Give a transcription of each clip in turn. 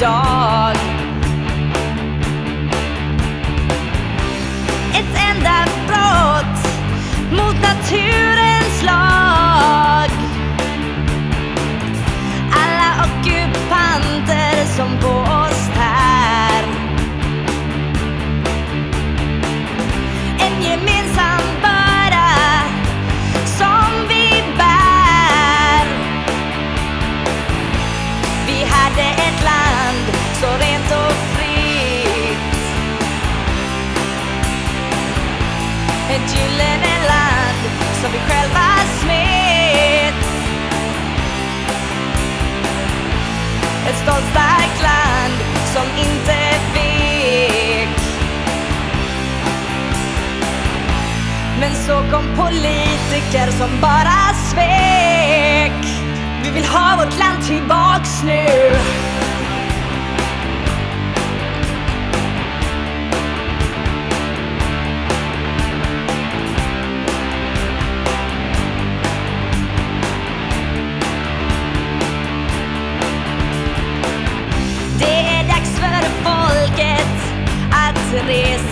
dag. Ett enda brott mot naturen Ett gyllene land som vi själva smet. Ett stolt starkt land som inte vek. Men så kom politiker som bara svek. Vi vill ha vårt land tillbaks nu.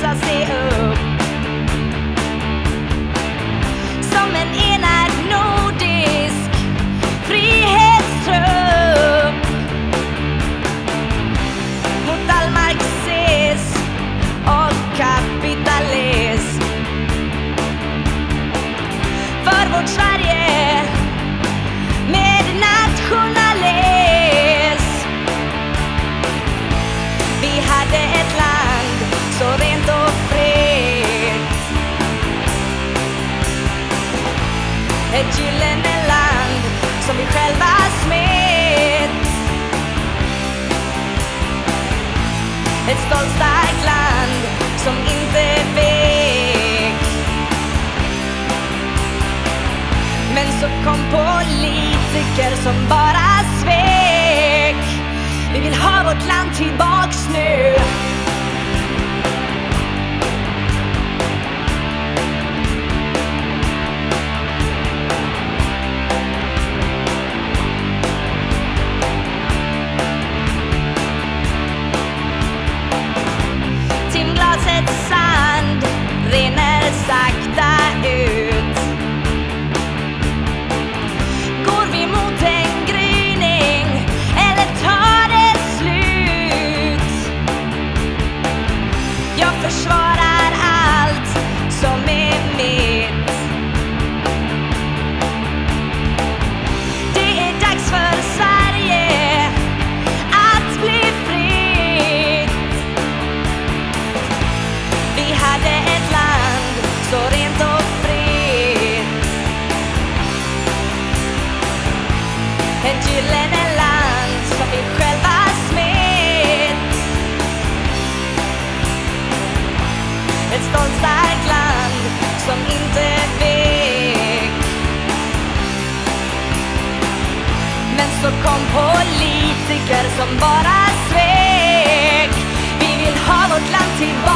I'll see you. Ett gyllene land som vi själva smet. Ett stolt starkt land som inte vek. Men så kom politiker som bara som bara svek. Vi vill ha vårt land tillbaks.